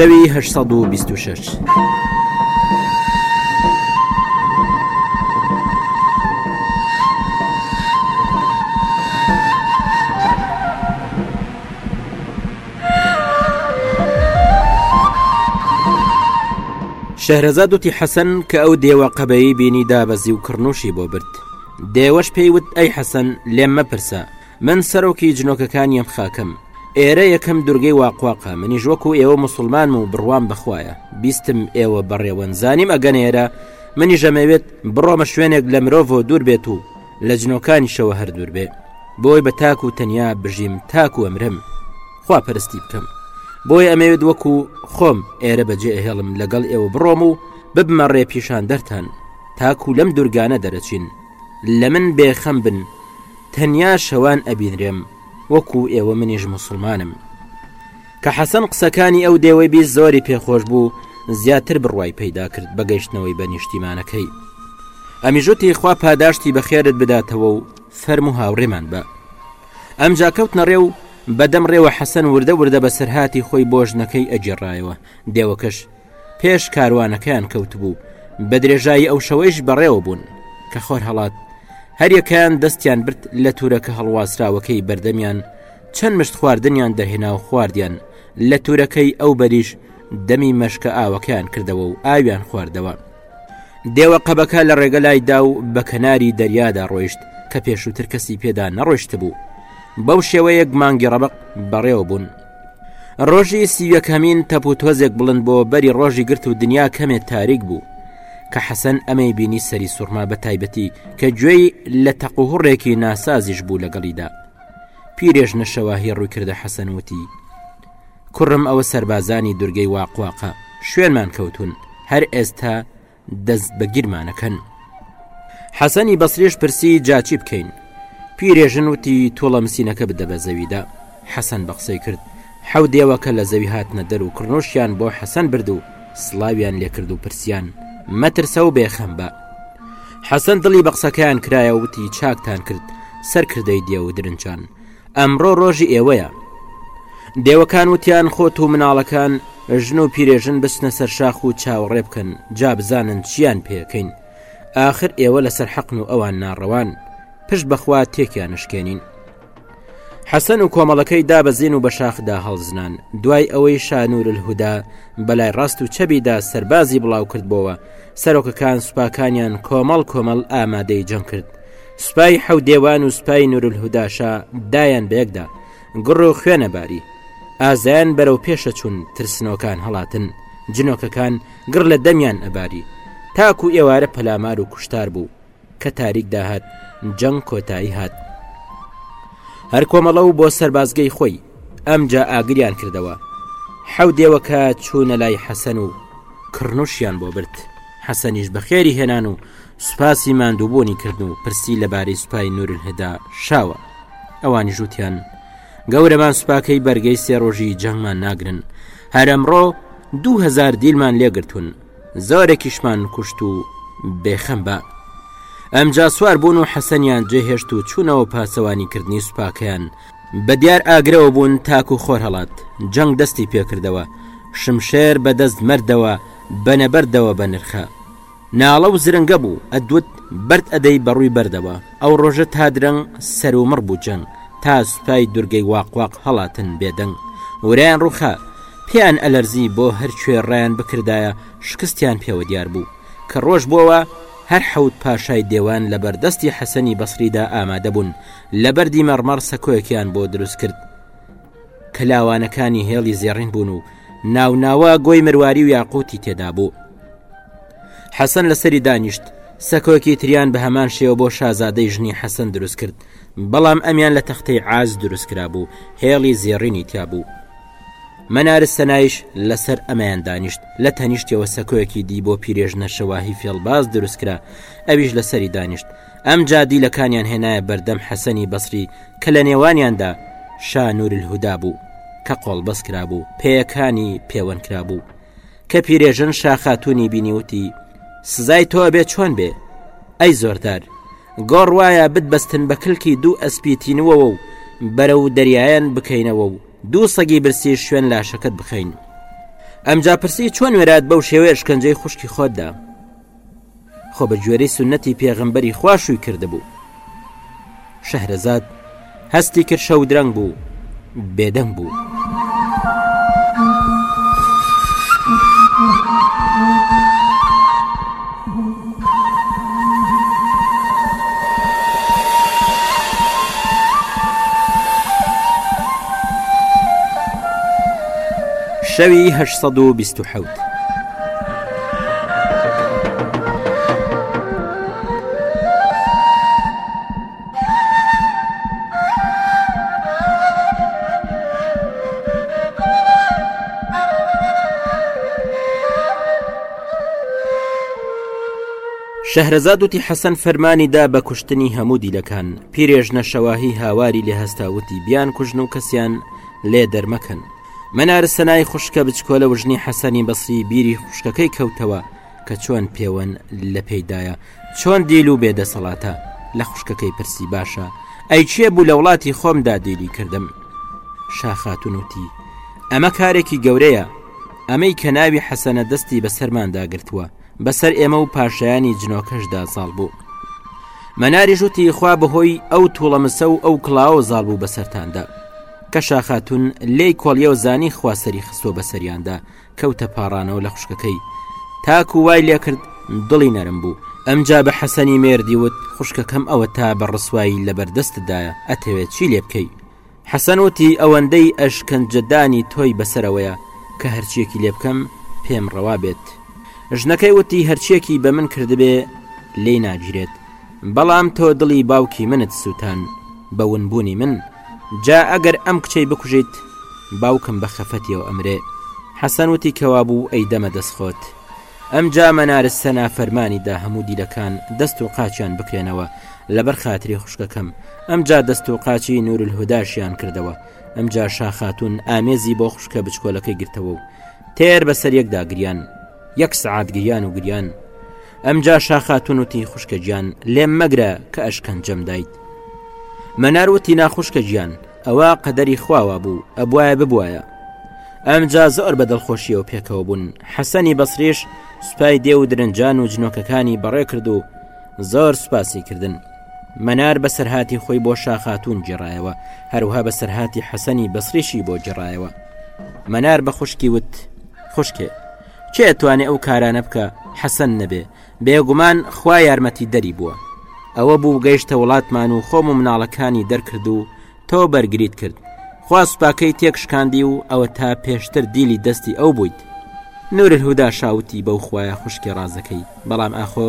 شەوی هەشت سەد و بیست و شەش. شەهرەزاد وتی حەسەن کە ئەو دێوە قەبەیی بینی دابەزی و کڕنوشی بۆ برد دێوەش پێیوت ئەی حەسەن لێم مەپرسە من سەرۆکی جنۆکەکانی ئەم خاکەم. ئێرە یەکەم دورگەی واقواقە منیش وەکو ئێوە مسلمانم و بڕوام بەخوایە بیستم ئێوە بەڕێوەن زانیم ئەگەن ئێرە منی ژەمەوێت بڕۆمە شوێنێک لە مرۆڤۆ دوور بێت و لە جنۆکانیشەوە هەر دوور بێ بۆی بە تاک و تەنیا بژیم تاک و ئەمرم خوا پەرستی بکەم بۆی ئەمەوێت وەکو خۆم ئێرە بەجێ ئەهێڵم لەگەڵ ئێوە بڕۆم و ببمە ڕێ پیشان دەرتان تاکو لەم دوورگانە دەرەچین لە من بێخەم بن تەنیا شەوان ئەبینرێم وەکو ئێوە منیش موسڵمانم کە حەسەن قسەکانی ئەو دێوەی بی زۆری پێخۆش بوو زیاتر بڕوای پەیدا کرد بە گەیشتنەوەی بە نیشتیمانەکەی ئەمیژوتی خوا پاداشتی بەخێرت بداتەوە و فەرم و هاوڕێمان بە ئەمجا کەوت نەڕێ و بەدەم ڕێوە حەسەن وردە وردە بەسەرهاتی خۆی بۆ ژنەکەی ئەگێڕایەوە دێوەکەش پێش کاروانەکەیان کەوتبوو بە درێژایی ئەو شەوەیش بەڕێوە بوون کە خۆر هەڵات هەریەکەیان دەستیان برد لە تورەکە هەڵواسراوەکەی بەردەمیان چەند مشت خواردنیان دەهێنا و خواردیان لە تورەکەی ئەو بەریش دەمی مەشکە ئاوەکەیان کردەوە و ئاویان خواردەوە دێوە قەبەکە لە ڕێگە لایدا و بە کەناری دەریادا ڕۆیشت کە پێشووتر کەسی پێدا نەڕۆشت بوو بەو شێوەیەک مانگی ڕەبق بەڕێوە بوون ڕۆژی سی و یەکەمین تەپ و تۆزێک بڵند بۆ بەری ڕۆژی گرت و دنیا کەمێ تاریک بوو کە حەسەن ئەمەی بینی سەری سوڕما بە تایبەتی کە گوێی لە تەقوهڕێکی ناسازیش بوو لەگەڵیدا پیرێژ نەشەواهی ڕووی کردە حەسەن وتی کوڕم ئەوە سربازانی دورگەی واقواقە شوێنمان کەوتون هەر ئێستا دەست بە گیرمانەکەن حەسەنی بەسریش پرسی جاچی بکەین پیرێژن وتی تۆڵە مسینەکە بدە بە زەویدا حەسەن بە قسەی کرد حەو دێوەکە لە زەوی هاتنە دەر و کڕنوشیان بۆ حەسەن برد و سلاویان لێکرد و پرسیان مەترسە و بێخەم بە حەسەن دڵی بە قسەکەیان کرایە وتی چاکتان کرد سەرکردەی دێ و درنجان ئەمڕۆ ڕۆژی ئێوەیە دێوەکان وتیان خۆت و مناڵەکان ژن و پیرێژن بچنە سەر شاخ و چاوەڕێ بکەن جا بزانن چیان پێەکەین آخر ئێوە لەسەر حەقن و ئەوان ناڕەوان پشت بەخوا تێکیان نشکێنین حەسەن و کۆمەڵەکەی دابەزین و بە شاخدا هەڵزنان دوای ئەوەی شانور الهودا بەلای ڕاست و چەبیدا سەربازی بڵاو کردبووەوە سەرۆکەکان سوپاکانیان کۆمەڵ کۆمەڵ ئامادەی جەنگ کرد سوپای حەو دێوان و سوپای نورولهوداشا دایان بەیەکدا گوڕ و خوێنە باری ئازایان بەرەو پێشە چوون ترسنۆکان هەڵاتن جنۆکەکان گڕ لە دەمیان ئەباری تاکو و ئێوارە پەلامار و کوشتار بوو کە تاریک داهات جەنگ کۆتایی هات هەر کۆمەڵە و بۆ سەربازگەی خۆی ئەمجا ئاگریان کردەوە حەو دێوەکە چوونە لای حەسەن و کڕنوشیان بۆ برد حەسەنیش بەخێری هێنان و سوپاسی ماندووبوونی کرد و پرسی لەبارەی سوپای نورلهدا شاوە. ئەوانیش وتیان، گەورەمان سوپاکەی بەرگەی سێ ڕۆژی جەنگمان ناگرن، هەر ئەمڕۆ دوو هەزار دیلمان لێگرتوون، زۆرێکیشمان کوشت و بێخەم بە. ئەمجا سوار بوون و حەسەنیان جێهێشت و چوونەوە پاسەوانیکردنی سوپاکەیان، بەدیار ئاگرەوە بوون تاکوو خۆرهەڵات، جەنگ دەستی پێکردەوە، شمشێر بەدەست مەردەوە بەنەبەردەوە بەنرخە. ناڵە و زرنگە بوو ئەدوت بەرد ئەدەی بە ڕووی بەردەوە ئەو ڕۆژە تا درەنگ سەر و مڕ بوو جەنگ تا سوپای دورگەی واق واق هەڵاتن بێ دەنگ ورەیان ڕووخا پێیان ئەلەرزی بۆ هەر کوێ ڕایان بکردایە شکستیان پێوە دیار بوو کە ڕۆژ بۆوە هەر حەوت پاشای دێوان لە بەر دەستی حەسەنی بەسریدا ئامادە بوون لە بەردی مەڕمەڕ سەکۆیەکیان بۆ دروست کرد کە لاوانەکانی هێڵی زێڕین بوون و ناوناوە گۆی مرواری و یاقوتی تێدا بوو حەسەن لەسەری دانیشت سەکۆکی تریان بە هەمان شێوە بۆ شازادەی ژنی حەسەن دروست کرد بەڵام ئەمیان لە تەختەی ئاز دروست کرا بوو هێڵی زێڕینی تیا بوو مەنارس سەنایش لەسەر ئەمەیان دانیشت لە تەنیشتەوە سەکۆیەکی دی بۆ پیرێژ نەشەواهی فێڵباز دروستکرا ئەویش لەسەری دانیشت ئەمجا دیلەکانیان هێنایە بەردەم حەسەنی بەسری کە لە نێوانیاندا شا نوورلهودا بوو کە قۆڵبەست کرابوو، پێیەکانی پێوەن کرابوو. کە پیرێژن شا خاتوونی بینی وتی، سزای تۆ ئەبێ چۆن بێ؟ ئەی زۆردار! گۆڕ وایە بتبەستن بە کلکی دوو ئەسپی تینووەوە و بەرەو دەریایان بکەینەوە و دوو سەگی برسیش شوێن لاشەکەت بخەین. ئەمجا پرسی، چۆن وێرات بەو شێوەیە شکەنجەی خوشکی خۆت دا؟ خۆ بە گوێرەی سنەتی پێغەمبەری خوا شووی کردبوو شەهرەزاد هەستی کرد شەودرەنگ بوو بێدەنگ بوو. شەوی 1970. شەهرەزاد وتی حەسەن فەرمانی دا بە کوشتنی هەموو دیلەکان پیرێژنە شەواهی هاواری لێ هەستاوتی بیان کوژن و کەسیان لێ دەرمەکەن منار سەنای خوشکە بچکۆلە وژنی حەسەنی بەسری بیری خوشکەکەی کەوتەوە کە چۆن پێوەن لە پێیدایە چۆن دیل و بێدەسەڵاتە لە خوشکەکەی پرسی باشە ئەی چێ بوو لە وڵاتی خۆمدا دیلی کردم شاخاتون وتی ئەمە کارێکی گەورەیە ئەمەی کە ناوی حەسەنە دەستی بەسەرماندا گرتووە بەسەر ئێمە و پاشایانی جنۆکەشدا زاڵ بوو مەناری ژوتی خوا بەهۆی ئەو توڵەمسە و ئەو کڵاوە زاڵ بوو بەسەرتاندا کەشا خاتوون لێی کۆڵیەوە زانی خوا سەری خستووە بە سەریاندا کەوتە پاڕانەوە لە خوشکەکەی تاکو وای لێ کرد دڵی نەرم بوو ئەمجا بە حەسەنی مێردی وت خوشکەکەم ئەوە تا بە ڕسوایی لەبەردەستدایە ئەتەوێت چی لێ بکەی حەسەن وتی ئەوەندەی ئەشکەنجەدانی تۆی بەسەرەوەیە کە هەرچیەکی لێ بکەم پێم ڕەوا بێت ژنەکەی وتی هەرچیەکی بە من کردبێ لێ ناگیرێت بەڵام تۆ دڵی باوکی منت سووتان بە ونبوونی من، جا ئەگەر ئەم کچەی بکوژیت، باوکم بە خەفەتیەوە ئەمرێ. حەسەن وتی کەوابوو ئەی دەمە دەست خۆت. ئەمجا مەنارس سەنا فەرمانی دا هەموو دیلەکان دەست و قاچیان بکرێنەوە لەبەر خاتری خوشکەکەم، ئەمجا دەست و قاچی نورولهوداشیان کردەوە، ئەمجا شا خاتوون ئامێزی بۆ خوشکە بچکۆلەکەی گرتەوە و تێر بەسەر یەکدا گریان. یەک سعات گریان و گریان ئەمجا شاخاتون وتی خوشکە گیان لێم مەگرە کە ئەشکەنجەم دایت مەنار وتی ناخوشکە گیان ئەوە قەدەری خواوە بوو ئەبواە ببوایە ئەمجا زۆر بە دڵخۆشیەوە پێکەوە بوون حەسەنی بەسریش سوپای دێ و درنجان و جنۆکەکانی بەڕێ کرد و زۆر سوپاسی کردن مەنار بەسەرهاتی خۆی بۆ شاخاتون جێڕایەوە هەروها بەسەرهاتی حەسەنی بەسریشی بۆ جێڕایەوە مەنار بە خوشکی وت خوشکێ کێ ئەتوانێ ئەو کارانە بکە حەسەن نەبێ بێگومان خوا یارمەتی دەری بووە ئەوە بوو گەیشتە وڵاتمان و خۆم و مناڵەکانی دەرکرد و تۆ بەرگریت کرد خوا سوپاکەی تێک شکاندی و ئەوە تا پێشتر دیلی دەستی ئەو بوویت نورهودا شاوتی بەو خویە خوشکی ڕازەکەی بەڵام ئاخۆ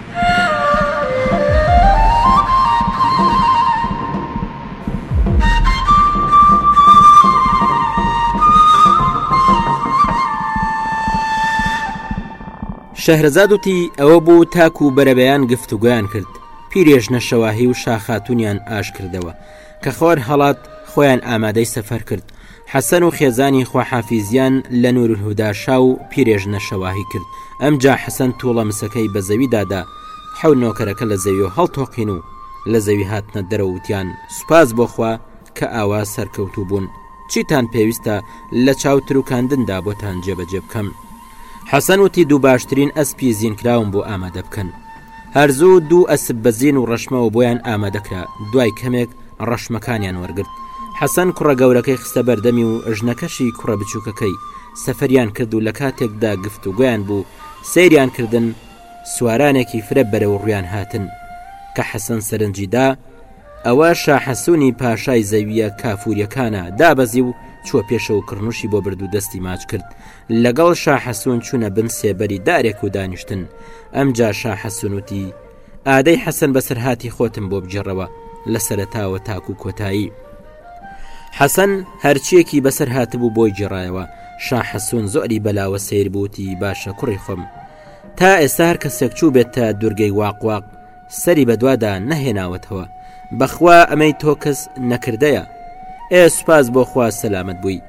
شەهرەزاد وتی ئەوە بوو تاکو و بەرەبەیان گفتوگویان کرد پیرێژنە شەواهی و شاخاتونیان ئاشکردەوە کە خوار هەڵات خۆیان ئامادەی سەفەر کرد حەسەن و خێزانی خواحافیزیان لە نورولهودا شا و پیرێژنە شەواهی کرد، ئەمجا حەسەن تووڵە مسەکەی بە زەوی دادا، حەوت نۆکەرەکە لە زەویەوە هەڵتۆقین و لە زەوی هاتنە دەرەوە وتیان، سوپاس بۆ خوا کە ئاوا سەرکەوتوو بوون، چیتان پێویستە لە چاو تروکاندندا بۆتان جێبەجێ بکەم؟ حەسەن وتی دوو باشترین ئەسپی زینکراوم بۆ ئامادە بکەن. هەر زوو دوو ئەسپ بە زین و ڕەشمەوە بۆیان ئامادە کرا، دوای کەمێک ڕەشمەکانیان وەرگرت، حەسەن کوڕە گەورەکەی خستە بەر دەمی و ژنەکەشی کوڕە بچووکەکەی، سەفەریان کرد و لە کاتێکدا گفتوگۆیان بوو سەیریان کردن سوارانێکی فرە بەرەو ڕوویان هاتن، کە حەسەن سەرنجی دا ئەوە شا حەسوونی پاشای زەوییە کافوورییەکانە، دابەزی و چووە پێشەوە کڕنووشی بۆ برد و دەستی ماچ کرد، لەگەڵ شا حەسوون چوونە بن سێبەری دارێک و دانیشتن ئەم جا شا حەسونوتی ئادەی حەسەن بەسەرهاتی خۆتم بۆ بگێڕەوە لە سەرتاوە تاکو کۆتایی حەسەن هەرچیەکی بەسەر هاتبوو بۆی گێڕایەوە شا حەسوون زۆری بەلاوە سیر بووتی باشە کوڕی خۆم تا ئێستا هەر کەسێک چوو بێت تا دوورگەی واقواق سەری بەدوادا نەهێناوەتەوە بەخوا ئەمەی تۆ کەس نەکردەیە ئێ سوپاس بۆ خوا سەلامەت بووی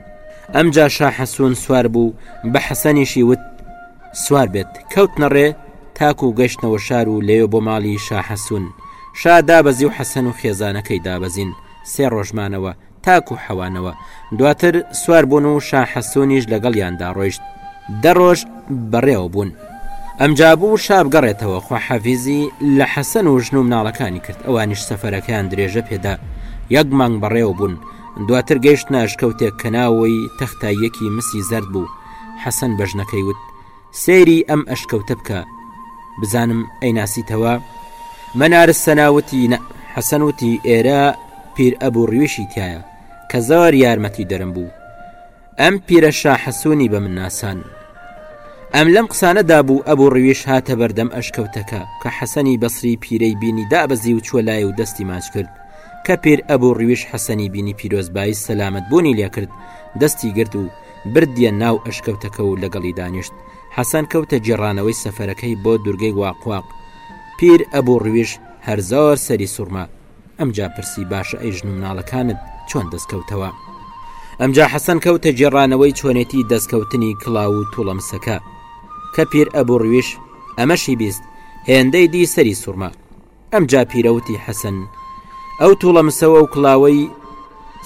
ئەمجا شا حەسوون سوار بوو بە حەسەنیشی وت سوار بێت کەوت نەڕێ تاکو و گەشتنەوە شار و لەوێ بۆ ماڵی شا حەسوون شا دابەزی و حەسەن و خێزانەکەی دابەزین سێ ڕۆژمانەوە تاکو حەوانەوە، دواتر سوار بوون و شا حەسوونیش لەگەڵیاندا ڕۆیشت، دە ڕۆژ بەڕێوە بوون، ئەمجا بوو شا بگەڕێتەوە، خواحافیزی لە حەسەن و ژن و مناڵەکانی کرد، ئەوانیش سەفەرەکەیان درێژە پێدا، یەک مانگ بەڕێوە بوون، دواتر گەیشتنە ئەشکەوتێک کە ناوی تەختاییەکی مسی زەرد بوو، حەسەن بە ژنەکەی وت، سەیری ئەم ئەشکەوتە بکە بزانم ئەیناسیتەوە مەنارس سەناوتی نە حەسەن وتی ئێرە پیر ئەبوو ڕویشی تایە کە زۆر یارمەتی دەرم بوو ئەم پیرە شاحەسوونی بە من ناسان ئەم لەم قسانەدا بوو ئەبوو ڕویش هاتە بەردەم ئەشکەوتەکە کە حەسەنی بەسری پیرەی بینی دابەزی و چوە لای و دەستی ماچ کرد کە پیر ئەبوو ڕویش حەسەنی بینی پیرۆزبایی سەلامت بوونی لێکرد دەستی گرت و بردیە ناو ئەشکەوتەکە و لەگەڵی دانیشت، حەسەن کەوتە گێڕانەوەی سەفەرەکەی بۆ دورگەی واق واق، پیر ئەبو ڕویش هەر زۆر سەری سوڕما، ئەمجا پرسی باشە ئەی ژن و مناڵەکانت چۆن دەست کەوتەوە؟ ئەمجا حەسەن کەوتە گێڕانەوەی چۆنێتی دەست کەوتنی کڵاو و توڵەمسەکە، کە پیر ئەبو ڕویش ئەمەشی بیست هێندەی دی سەری سوڕما، ئەمجا پیرە وتی حەسەن، ئەو توڵەمسەو ئەو کڵاوەی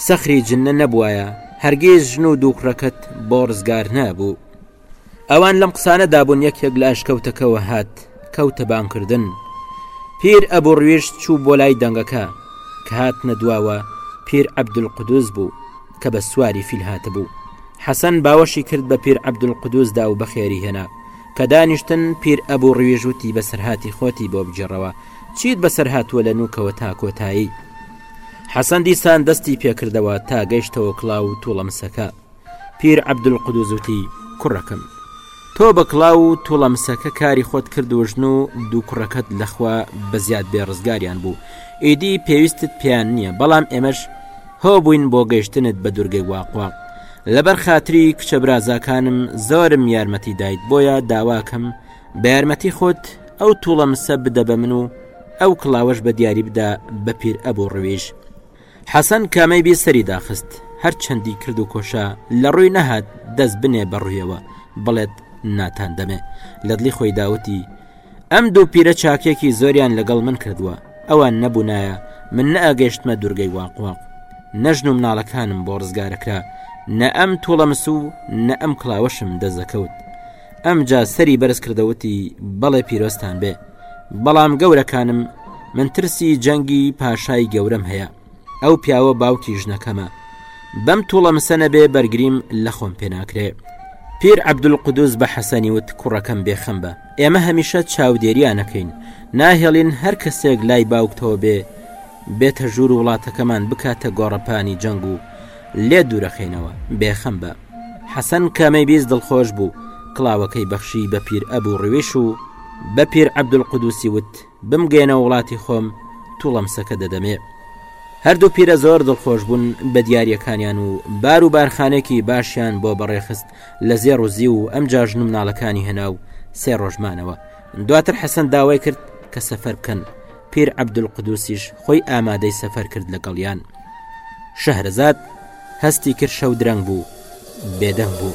سەخری جنە نەبوایە، هەرگیز ژن و دوو کوڕەکەت بۆ ڕزگار نابوو. ئەوان لەم قسانەدا بوون یەکێک لە ئەشکەوتەکەوە هات، کەوتە بانگکردن. پیر ئەبو ڕویشت چوو بۆ لای دەنگەکە، کە هاتنە دواوە پیر عەبدولقودوس بوو، کە بە سواری فیل هاتبوو. حەسەن باوەشی کرد بە پیر عەبدولقودوسدا و بەخێری هێنا. کە دانیشتن، پیر ئەبو ڕویژ وتی، بەسەرهاتی خۆتی بۆ بگێڕەوە، چیت بەسەر هاتووە لە نووکەوە تا کۆتایی؟ حەسەن دیسان دەستی پێکردەوە تا گەیشتەوە کڵاو و توڵەمسەکە. پیر عەبدولقودوس وتی، کوڕەکەم! تۆ بە کڵاو و توڵەمسەکە کاری خۆت کرد و ژن و دوو کوڕەکەت لە خوا بەزیاد بێ ڕزگاریان بوو، ئیدی پێویستت پێیان نییە، بەڵام ئێمەش، هۆ بووین بۆ گەیشتنت بە دورگەی واقوە لەبەر خاتری کچە برازاکانم زۆرم یارمەتی دایت بۆیە داواکەم بە یارمەتی خۆت ئەو توڵە مسە بدە بە من و ئەو کڵاوەش بە دیاری بدە بە پیر ئەبو رویژ حەسەن کامەی بی سەری داخست هەر چەندی کرد و کۆشا لە روی نەهات دەست بنێ بە رویەوە بڵێت ناتان دەمێ لە دڵی خۆیدا وتی ئەم دوو پیرە چاکێکی زۆریان لەگەڵ من کردووە ئەوان نەبوونایە من نەئەگەشتمە دوورگەی واقواق نەژن و مناڵەکانم بۆ ڕزگارەکرا نە ئەم توڵە مسو و نە ئەم کڵاوەشم دەزەکەوت ئەم جا سەری بەرز کردەوتی بەڵێ پیرۆستان بێ بەڵام گەورەکانم من ترسی جەنگی پاشای گەورەم هەیە ئەو پیاوە باوکی ژنەکەمە بەم توڵەمسە نەبێ بەرگریم لە خۆم پێناکرێ پیر عبدول قودوس بە حەسەنی وت کوڕەکەم بێخەم بە ئێمە هەمیشە چاودێریانەکەین ناهێڵین هەر کەسێک لای باوکتەوە بێ بێتە ژوور وڵاتەکەمان بکاتە گۆڕەپانی جەنگ و لێ دوورەخینەوە بێخەم بە حەسەن کامەی بیست دڵخۆش بوو کڵاوەکەی بەخشی بە پیر ئەبوو ڕویش و بە پیر عبدول قودوسی وت بمگەیەنەوە وڵاتی خۆم توڵەمسەکە دەدەمێ هەردوو پیرە زۆر دڵخۆش بوون بە دیارەکانیان و بار و بارخانێکی باشیان بۆ بەڕێخست لە زێڕ و زی و ئەم جاژن و مناڵەکانی هێنا و سێ ڕۆژمانەوە دواتر حەسەن داوای کرد کە سەفەر بکەن پیر عبدول قدوسیش خۆی ئامادەی سەفەر کرد لەگەڵیان شەهرزاد هەستی کرد شەو درەنگ بوو بێدەنگ بوو.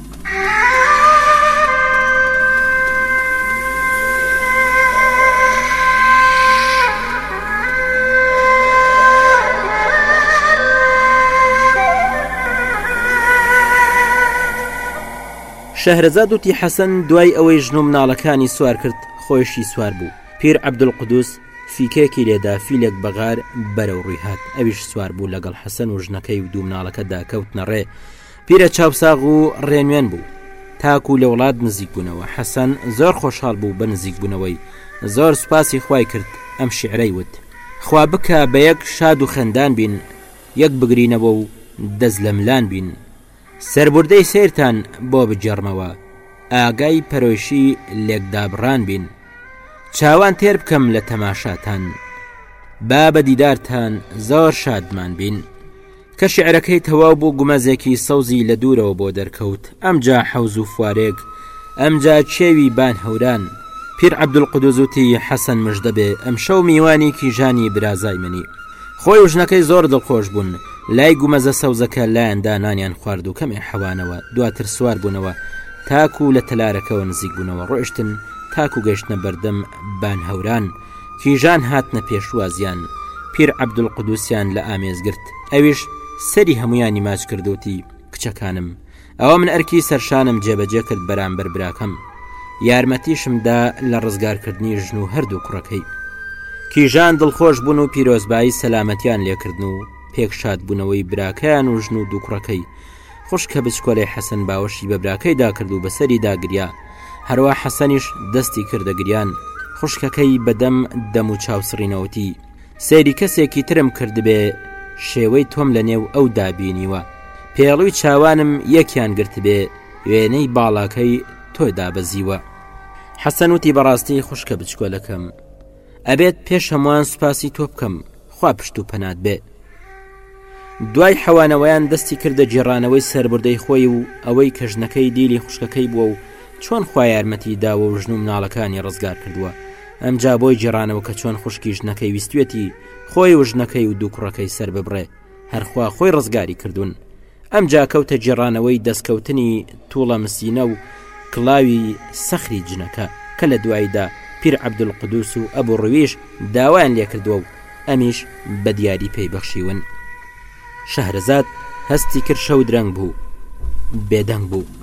شەهرەزاد وتی حەسەن دوای ئەوەی ژن و مناڵەکانی سوار کرد خۆشی سوار بوو پیر عەبدولقدوس فیکەیەکی لێدا فیلێک بەغار بەرەو ڕووی هاات ئەویش سوار بوو لەگەڵ حەسەن و ژنەکەی و دوو مناڵەکەدا کەوتنەڕێ پیرە چاوساغ و ڕێنوێن بوو. تاکو لە وڵات نزیک بوونەوە، حەسەن زۆر خۆشحاڵ بوو بە نزیک بوونەوەی، زۆر سوپاسی خوای کرد، ئەم شیعرەی وت. خوا بکا بە یەک شاد و خەندان بین، یەک بگرینەوە و دەست لە ملان بین. سەربوردەی سەیرتان بۆ بگێڕمەوە، ئاگای پەرۆشی لێکدابڕان بین. چاوان تێر بکەم لە تەماشاتان، با بە دیدارتان زۆر شادمان بین. کە شیعرەکەی تەواو بوو گومەزێکی سەوزی لە دوورەوە بۆ دەرکەوت، ئەمجا حەوز و فوارێگ، ئەمجا کێوی بان هەوران. پیر عەبدولقودوس وتی، حەسەن مژدە بێ، ئەمشەو میوانی کیژانی برازای منی. خۆی و ژنەکەی زۆر دڵخۆش بوون، لای گومەزە سەوزەکە لایان دا نانیان خوارد و کەمێ حەوانەوە، دواتر سوار بوونەوە تاکوو لە تەلارەکەوە نزیک بوونەوە ڕۆیشتن تاکوو گەیشتنە بەردەم بان هەوران، کیژان هاتنە پێشوازیان، پیر عەبدولقودوسیان لە ئامێز گرت، ئەویش سەری هەموویانی ماچ کرد و وتی، کچەکانم، ئەوە من ئەرکی سەرشانم جێبەجێ کرد بەرامبەر براکەم، یارمەتیشم دا لە ڕزگارکردنی ژن و هەردوو کوڕەکەی. کیژان دڵخۆش بوون و پیرۆزبایی سەلامەتیان لێکردن و پێکشاد بوونەوەی براکەیان و ژن و دوو کوڕەکەی، خوشکە بچکۆلەی حەسەن باوەشی بە براکەی داکرد و بەسەری داگریا هەروە حەسەنیش دەستی کردە گریان خوشکەکەی بەدەم دەم و چاوسڕینەوەتی سەیری کەسێکی ترم کردبێ شێوەی تۆم لە نێو ئەو دابینیوە پێڵوی چاوانم یەکیان گرتبێ وێنەی باڵاکەی تۆ دابەزیوە حەسەنوتی بەڕاستی خوشکە بچکۆلەکەم ئەبێت پێش هەمووان سوپاسی تۆ بکەم خوا پشت و پەنات بێ دوای حەوانەوەیان دەستی کردە جێڕانەوەی سربردەی خۆی و ئەوەی کە ژنەکەی دیلی خوشکەکەی بووە و چۆن خوا یارمەتی داوە و ژن و مناڵەکانی ڕزگار کردووە ئەمجا بۆی جێڕانەوە کە چۆن خوشکی ژنەکەی ویستێتی خۆی و ژنەکەی و دوو کوڕەکەی سەر ببڕێ هەرخوا خۆی ڕزگاری کردوون ئەمجا کەوتە گێڕانەوەی دەستکەوتنی توڵەمسینە و کڵاوی سەخری جنەکە کە لە دواییدا پیر عەبدولقودوس و ئەبو ڕویش داوایان لێکردووە و ئەمیش بە دیاری پێی بەخشیون شەهرەزاد هەستی کرد شەو درەنگ بوو بێدەنگ بوو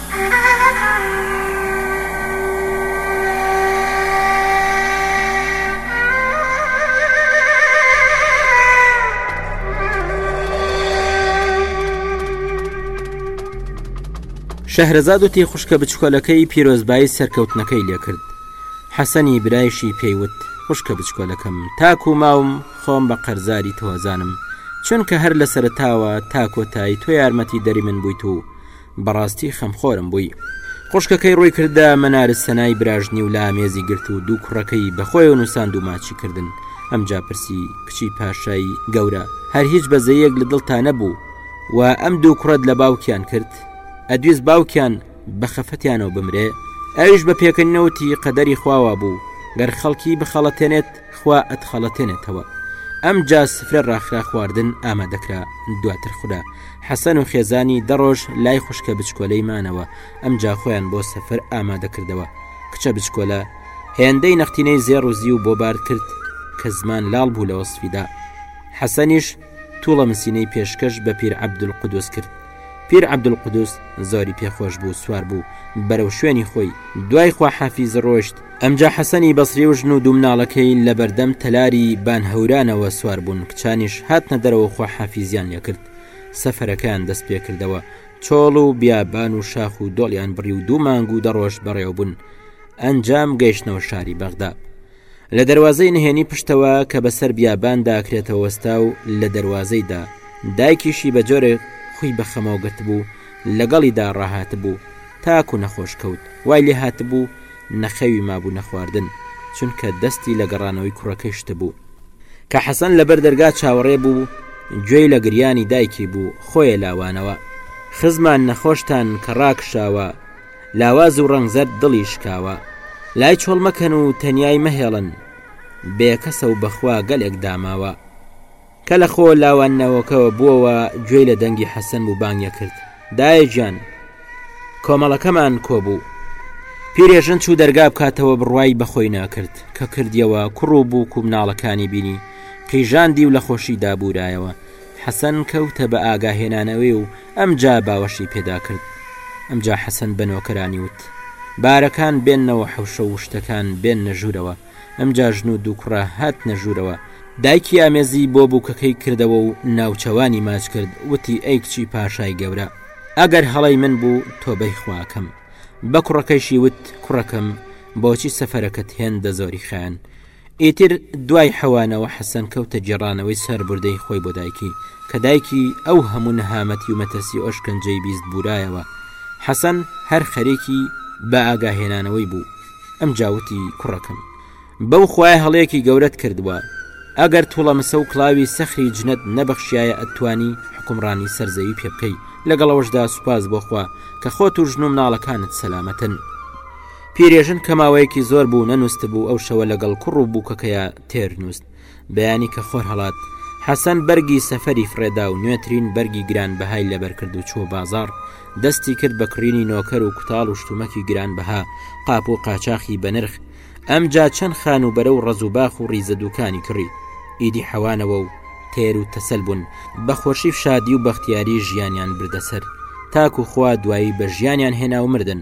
شەهرەزاد وتی خوشکە بچکۆلەکەی پیرۆزبایی سەرکەوتنەکەی لێکرد حەسەنی برایشی پێیوت خوشکە بچکۆلەکەم تاکو ماوم خۆم بە قەرزاری تۆزانم چونکە هەر لە سەرتاوە تا کۆتایی تۆ یارمەتی دەری من بوویت و بەڕاستی خەمخۆرم بووی. خوشکەکەی ڕووی کردە مەنار سەنای براژنی و لە ئامێزی گرت و دوو کوڕەکەی بەخۆیەوە نووساند و ماچی کردن ئەمجا پرسی کچی پاشای گەورە هەر هیچ بەزەیەک لە دڵتا نەبوو و ئەم دوو کوڕەت لە باوکیان کرد ئەدویست باوکیان بە خەفەتیانەوە بمرێ ئەویش بە پێکەنینەوتی قەدەری خواوا بوو گەر خەڵکی بخەڵەتێنێت خوا ئەتخەڵەتێنێتەوە ئەمجا سفرە ڕاخرا خواردن ئامادەکرا دواتر خورا حەسەن و خێزانی دەڕۆژ لای خوشکە بچکۆلەی مانەوە ئەمجا خۆیان بۆ سەفەر ئامادەکردەوە کچە بچکۆلە هێندەی نەختینەی زێڕ و زیو بۆ بار کرد کە زمان لاڵ بوو لە وەسفیدا حەسەنیش توڵەمسینەی پێشکەش بە پیر عەبدولقودوس کرد. پیر عەبدولقودوس زۆری پێ خۆش بوو، سوار بوو بەرەو شوێنی خۆی، دوای خواحافیز ڕۆیشت، ئەمجا حەسەنی بەسری و ژن و دوو مناڵەکەی لە بەردەم تەلاری بانهەورانەوە سوار بوون، کچانیش هاتنە دەرەوەو خواحافیزیان لێ کرد، سەفەرەکەیان دەست پێ کردەوە، چۆڵ و بیابان و شاخ و دۆڵیان بڕی و دوو مانگ و دە ڕۆژ بەڕێوە بوون، ئەنجام گەیشتنەوە شاری بەغدا. لە دەروازەی نهێنی پشتەوە کە بەسەر بیابان داکرێتە وەستا و لە دەروازەیدا دایکیشی بە جۆرێک خوی بە خەمەوە گرتبوو لەگەڵیدا ڕاهاتبوو تاکو نەخۆش کەوت وای لێ هاتبوو نەخەوی مابوو نەخواردن چونکە دەستی لە گەڕانەوەی کوڕەکەی شتبوو کە حەسەن لەبەر دەرگا چاوەڕێ بوو گوێی لە گریانی دایکی بوو خۆێ لاوانەوە. خزمان نەخۆشتان کە ڕاکشاوە. لاواز و ڕەنگ زەرد دڵی شکاوە لای چۆڵ مەکەن و تەنیای مەهێڵن بێکەسە و بەخوا گەلێک داماوە کە لە خۆ لاوانەوەکەوە بووەوە گوێی لە دەنگی حەسەن و بانگە کرد دایە گیان کۆمەڵەکەمان کۆبوو پیرێژن چوو دەرگا بکاتەوە بڕوای بەخۆی ناکرد کە کردیەوە کوڕ و بوو و مناڵەکانی بینی قیژاندی و لە خۆشی دابوورایەوە حەسەن کەوتە بە ئاگاهێنانەوەی و ئەمجا باوەشی پێدا کرد. ئەمجا حەسەن بە نۆکەرانی وت، بارەکان بێننەوە حەوشە و شتەکان بێننە ژوورەوە. ئەمجا ژن و دوو کوڕە هاتنە ژوورەوە. دایکی ئامێزی بۆ بووکەکەی کردەوە و ناوچەوانی ماچ کرد، وتی، ئەی کچی پاشای گەورە، ئەگەر هەڵەی من بوو، تۆبەی خوا کەم. بە کوڕەکەیشی وت، کوڕەکەم، بۆچی سەفەرەکەت هێندە زۆری خایاند؟ ئیتر دوای حەوانەوە حەسەن کەوتە گێڕانەوەی سەربوردەی خۆی بۆ دایکی، کە دایکی ئەو هەموو نەهامەتی و مەترسی ئۆشکەنجەی بیست بورایەوە، حەسەن هەر خەریکی بە ئاگاهێنانەوەی بوو، ئەمجا وتی، کوڕەکەم! بەو خوایە هەڵەیەکی گەورەت کردوە، ئەگەر توڵەمسە و کڵاوی سەخری جنت نەبەخشیایە ئەتتوانی حوکمڕانی سەر زەوی پێ بکەی، لەگەڵ ئەوەشدا سوپاس بۆ خوا کە خۆت و ژن و مناڵەکانت سەلامەتن. پیرێژن کە ماوەیەکی زۆر بوو نەنوستبوو ئەو شەوە لەگەڵ کوڕ و بووکەکەیا تێر نووست بەیانی کە خۆر هەڵات حەسەن بەرگی سەفەری فڕێدا و نوێترین بەرگی گران بەهای لەبەرکرد و چووە بازاڕ دەستی کرد بە کڕینی نۆکەر و کوتاڵ و شتومەکی گران بەها قاپ و قاچاخی بەنرخ ئەمجا چەند خان و بەرە و ڕەز و باخ و ڕیزە دووکانی کڕی ئیدی حەوانەوە و تێر و تەسەل بوون بە خۆشی و شادی و بەختیاری ژیانیان بردەسەر تاکو خوا دوایی بە ژیانیان هێنا و مردن.